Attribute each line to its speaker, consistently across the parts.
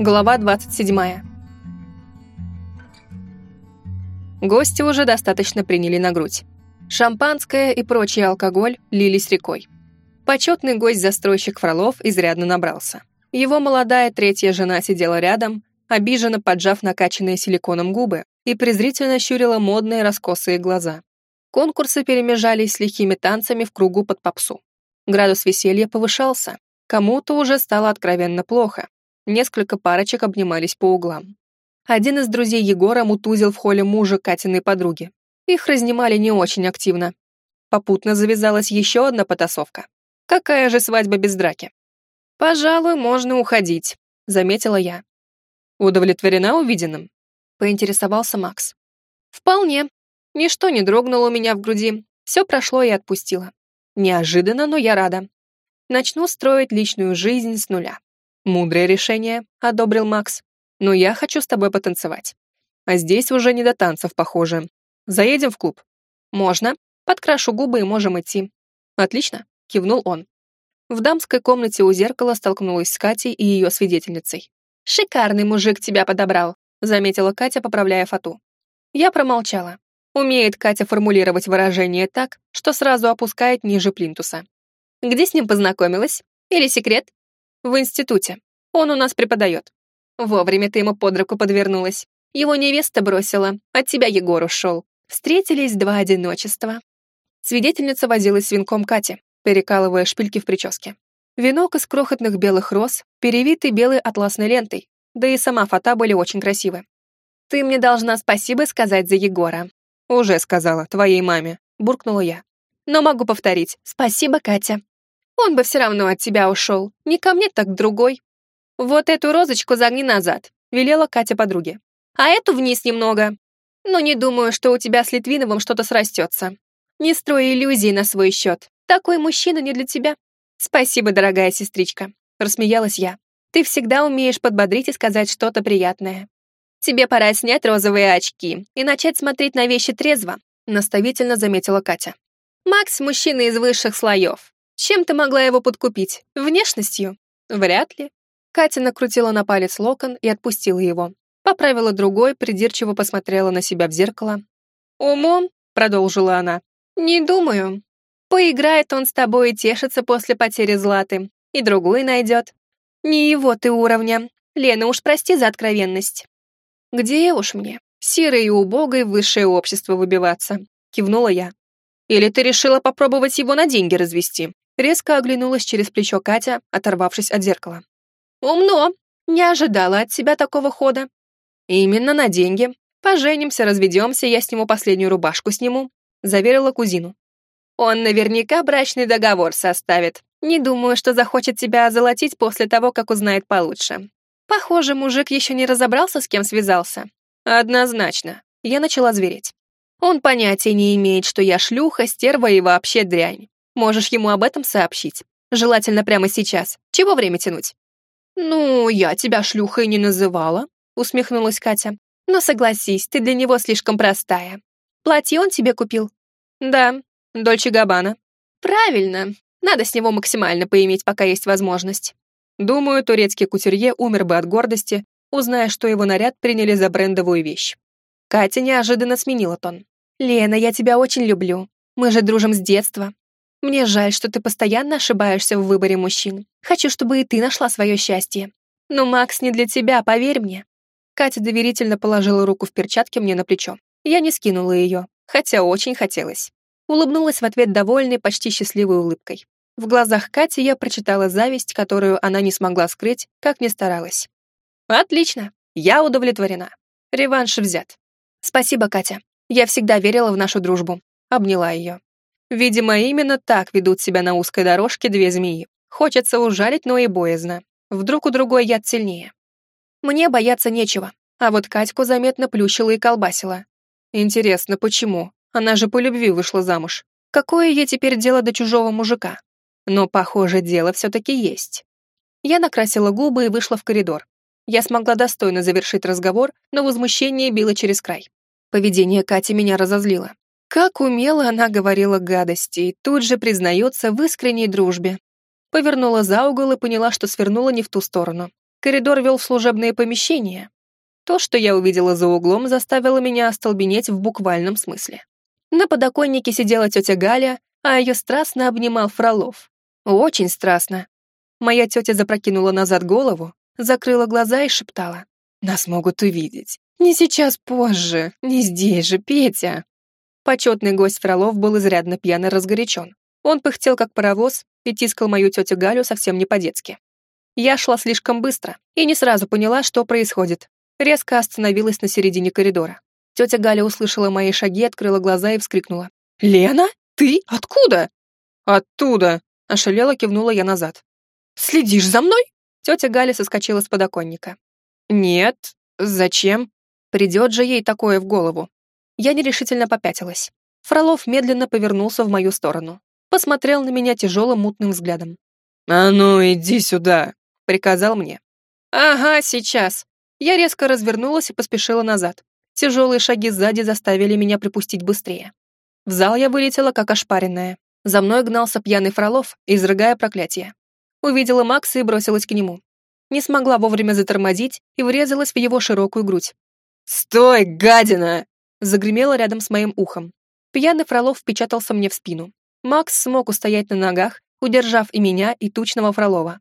Speaker 1: Глава 27. Гости уже достаточно приняли на грудь. Шампанское и прочий алкоголь лились рекой. Почетный гость-застройщик Фролов изрядно набрался. Его молодая третья жена сидела рядом, обиженно поджав накачанные силиконом губы и презрительно щурила модные раскосые глаза. Конкурсы перемежались с лихими танцами в кругу под попсу. Градус веселья повышался. Кому-то уже стало откровенно плохо. Несколько парочек обнимались по углам. Один из друзей Егора мутузил в холле мужа Катиной подруги. Их разнимали не очень активно. Попутно завязалась еще одна потасовка. Какая же свадьба без драки? «Пожалуй, можно уходить», — заметила я. «Удовлетворена увиденным?» — поинтересовался Макс. «Вполне. Ничто не дрогнуло у меня в груди. Все прошло и отпустило. Неожиданно, но я рада. Начну строить личную жизнь с нуля. Мудрое решение, одобрил Макс. Но я хочу с тобой потанцевать. А здесь уже не до танцев, похоже. Заедем в клуб? Можно. Подкрашу губы и можем идти. Отлично, кивнул он. В дамской комнате у зеркала столкнулась с Катей и ее свидетельницей. «Шикарный мужик тебя подобрал», — заметила Катя, поправляя фату. Я промолчала. Умеет Катя формулировать выражение так, что сразу опускает ниже плинтуса. Где с ним познакомилась? Или секрет? В институте. Он у нас преподает. Вовремя ты ему под руку подвернулась. Его невеста бросила, от тебя Егор ушел. Встретились два одиночества. Свидетельница возилась с венком Кати, перекалывая шпильки в прическе. Венок из крохотных белых роз, перевитый белой атласной лентой, да и сама фата были очень красивы. «Ты мне должна спасибо сказать за Егора», «Уже сказала, твоей маме», — буркнула я. «Но могу повторить. Спасибо, Катя. Он бы все равно от тебя ушел. Не ко мне, так к другой. Вот эту розочку загни назад», — велела Катя подруге. «А эту вниз немного. Но не думаю, что у тебя с Литвиновым что-то срастется. Не строй иллюзий на свой счет. Такой мужчина не для тебя». «Спасибо, дорогая сестричка», — рассмеялась я. «Ты всегда умеешь подбодрить и сказать что-то приятное. «Тебе пора снять розовые очки и начать смотреть на вещи трезво», наставительно заметила Катя. «Макс – мужчина из высших слоев. Чем ты могла его подкупить? Внешностью? Вряд ли». Катя накрутила на палец локон и отпустила его. Поправила другой, придирчиво посмотрела на себя в зеркало. «Умом?» – продолжила она. «Не думаю. Поиграет он с тобой и тешится после потери Златы. И другой найдет. Не его ты уровня. Лена, уж прости за откровенность. «Где уж мне? Серой и убогой в высшее общество выбиваться», — кивнула я. «Или ты решила попробовать его на деньги развести?» Резко оглянулась через плечо Катя, оторвавшись от зеркала. «Умно! Не ожидала от себя такого хода». «Именно на деньги. Поженимся, разведемся, я сниму последнюю рубашку сниму», — заверила кузину. «Он наверняка брачный договор составит. Не думаю, что захочет тебя озолотить после того, как узнает получше. Похоже, мужик еще не разобрался, с кем связался. Однозначно. Я начала звереть. Он понятия не имеет, что я шлюха, стерва и вообще дрянь. Можешь ему об этом сообщить. Желательно прямо сейчас. Чего время тянуть? «Ну, я тебя шлюхой не называла», — усмехнулась Катя. «Но согласись, ты для него слишком простая. Платье он тебе купил?» «Да, Дольче Габбана». «Правильно. Надо с него максимально поиметь, пока есть возможность. Думаю, турецкий кутюрье умер бы от гордости, узная, что его наряд приняли за брендовую вещь. Катя неожиданно сменила тон. «Лена, я тебя очень люблю. Мы же дружим с детства. Мне жаль, что ты постоянно ошибаешься в выборе мужчин. Хочу, чтобы и ты нашла свое счастье. Но Макс не для тебя, поверь мне». Катя доверительно положила руку в перчатке мне на плечо. Я не скинула ее, хотя очень хотелось. Улыбнулась в ответ довольной, почти счастливой улыбкой. В глазах Кати я прочитала зависть, которую она не смогла скрыть, как ни старалась. «Отлично, я удовлетворена. Реванш взят. Спасибо, Катя. Я всегда верила в нашу дружбу». Обняла ее. Видимо, именно так ведут себя на узкой дорожке две змеи. Хочется ужалить, но и боязно. Вдруг у другой яд сильнее. Мне бояться нечего, а вот Катьку заметно плющила и колбасила. Интересно, почему? Она же по любви вышла замуж. Какое ей теперь дело до чужого мужика? Но, похоже, дело все-таки есть. Я накрасила губы и вышла в коридор. Я смогла достойно завершить разговор, но возмущение било через край. Поведение Кати меня разозлило. Как умело она говорила гадости и тут же признается в искренней дружбе. Повернула за угол и поняла, что свернула не в ту сторону. Коридор вел в служебные помещения. То, что я увидела за углом, заставило меня остолбенеть в буквальном смысле. На подоконнике сидела тетя Галя, а ее страстно обнимал Фролов. Очень страстно. Моя тетя запрокинула назад голову, закрыла глаза и шептала. «Нас могут увидеть. Не сейчас, позже. Не здесь же, Петя». Почетный гость Фролов был изрядно пьяно разгорячен. Он пыхтел, как паровоз, и тискал мою тетю Галю совсем не по-детски. Я шла слишком быстро и не сразу поняла, что происходит. Резко остановилась на середине коридора. Тетя Галя услышала мои шаги, открыла глаза и вскрикнула. «Лена? Ты? Откуда?» «Оттуда!» — ошалела кивнула я назад. «Следишь за мной?» Тетя Галя соскочила с подоконника. «Нет. Зачем? Придет же ей такое в голову». Я нерешительно попятилась. Фролов медленно повернулся в мою сторону. Посмотрел на меня тяжелым мутным взглядом. «А ну, иди сюда!» — приказал мне. «Ага, сейчас!» Я резко развернулась и поспешила назад. Тяжелые шаги сзади заставили меня припустить быстрее. В зал я вылетела, как ошпаренная. За мной гнался пьяный Фролов, изрыгая проклятие. Увидела Макса и бросилась к нему. Не смогла вовремя затормозить и врезалась в его широкую грудь. «Стой, гадина!» Загремело рядом с моим ухом. Пьяный Фролов впечатался мне в спину. Макс смог устоять на ногах, удержав и меня, и тучного Фролова.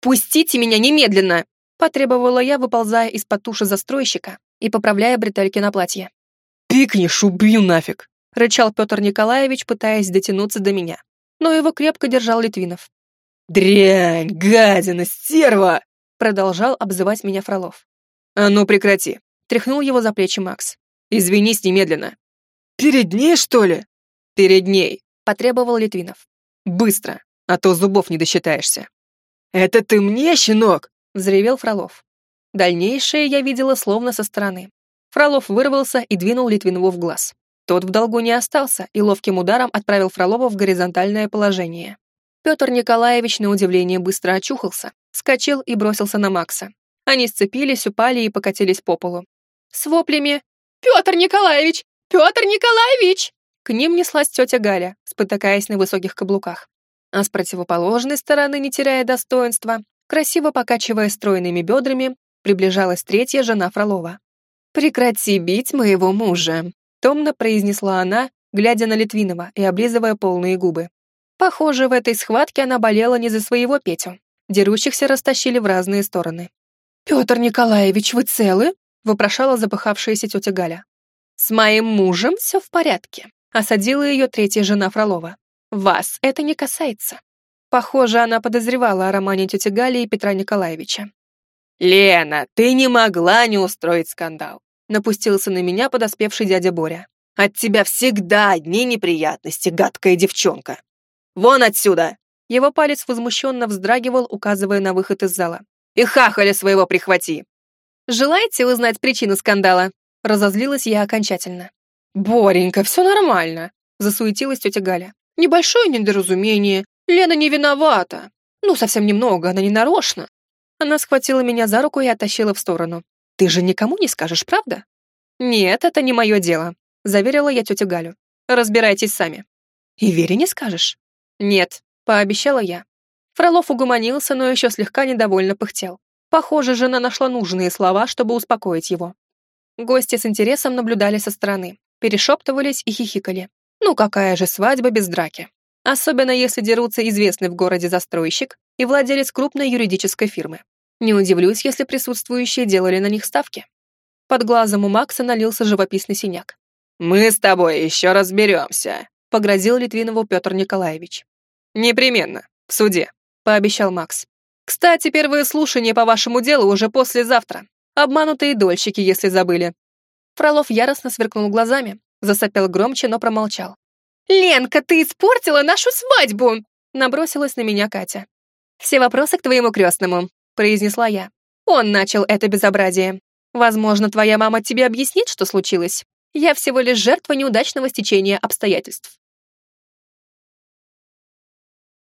Speaker 1: «Пустите меня немедленно!» потребовала я, выползая из-под туши застройщика и поправляя бретельки на платье.
Speaker 2: «Пикнешь, убью нафиг!»
Speaker 1: — рычал Петр Николаевич, пытаясь дотянуться до меня. Но его крепко держал Литвинов.
Speaker 2: «Дрянь, гадина, стерва!»
Speaker 1: — продолжал обзывать меня Фролов.
Speaker 2: «А ну прекрати!»
Speaker 1: — тряхнул его за плечи Макс. «Извинись немедленно!»
Speaker 2: «Перед ней, что ли?»
Speaker 1: «Перед ней!» — потребовал Литвинов.
Speaker 2: «Быстро, а то зубов не досчитаешься!» «Это ты мне, щенок?»
Speaker 1: — взревел Фролов. Дальнейшее я видела словно со стороны. Фролов вырвался и двинул Литвинову в глаз. Тот в долгу не остался и ловким ударом отправил Фролова в горизонтальное положение. Петр Николаевич, на удивление, быстро очухался, скочил и бросился на Макса. Они сцепились, упали и покатились по полу. С воплями «Петр Николаевич! Петр Николаевич!» К ним неслась тетя Галя, спотыкаясь на высоких каблуках. А с противоположной стороны, не теряя достоинства, Красиво покачивая стройными бедрами, приближалась третья жена Фролова. «Прекрати бить моего мужа», — томно произнесла она, глядя на Литвинова и облизывая полные губы. Похоже, в этой схватке она болела не за своего Петю. Дерущихся растащили в разные стороны. «Петр Николаевич, вы целы?» — вопрошала запыхавшаяся тетя Галя. «С моим мужем все в порядке», — осадила ее третья жена Фролова. «Вас это не касается». Похоже, она подозревала о романе тети Гали и Петра Николаевича.
Speaker 2: «Лена, ты не могла не устроить скандал», напустился на меня подоспевший дядя Боря. «От тебя всегда одни неприятности, гадкая девчонка. Вон отсюда!»
Speaker 1: Его палец возмущенно вздрагивал, указывая на выход из зала.
Speaker 2: «И хахаля своего прихвати!»
Speaker 1: «Желаете узнать причину скандала?» Разозлилась я окончательно. «Боренька, все нормально», засуетилась тетя Галя. «Небольшое недоразумение, Лена не виновата. Ну, совсем немного, она не нарочно. Она схватила меня за руку и оттащила в сторону. Ты же никому не скажешь, правда? Нет, это не мое дело, заверила я тетю Галю. Разбирайтесь сами. И Вере не скажешь? Нет, пообещала я. Фролов угомонился, но еще слегка недовольно пыхтел. Похоже, жена нашла нужные слова, чтобы успокоить его. Гости с интересом наблюдали со стороны, перешептывались и хихикали. Ну какая же свадьба без драки? Особенно если дерутся известный в городе застройщик и владелец крупной юридической фирмы. Не удивлюсь, если присутствующие делали на них ставки. Под глазом у Макса налился живописный синяк.
Speaker 2: «Мы с тобой еще разберемся», — погрозил Литвинову Петр Николаевич. «Непременно, в суде», — пообещал Макс. «Кстати, первое слушание по вашему делу уже послезавтра. Обманутые дольщики, если забыли». Фролов яростно сверкнул глазами, засопел громче, но промолчал.
Speaker 1: «Ленка, ты испортила нашу свадьбу!» Набросилась на меня Катя. «Все вопросы к твоему крестному», — произнесла я. «Он начал это безобразие. Возможно, твоя мама тебе объяснит, что случилось. Я всего лишь жертва неудачного стечения обстоятельств».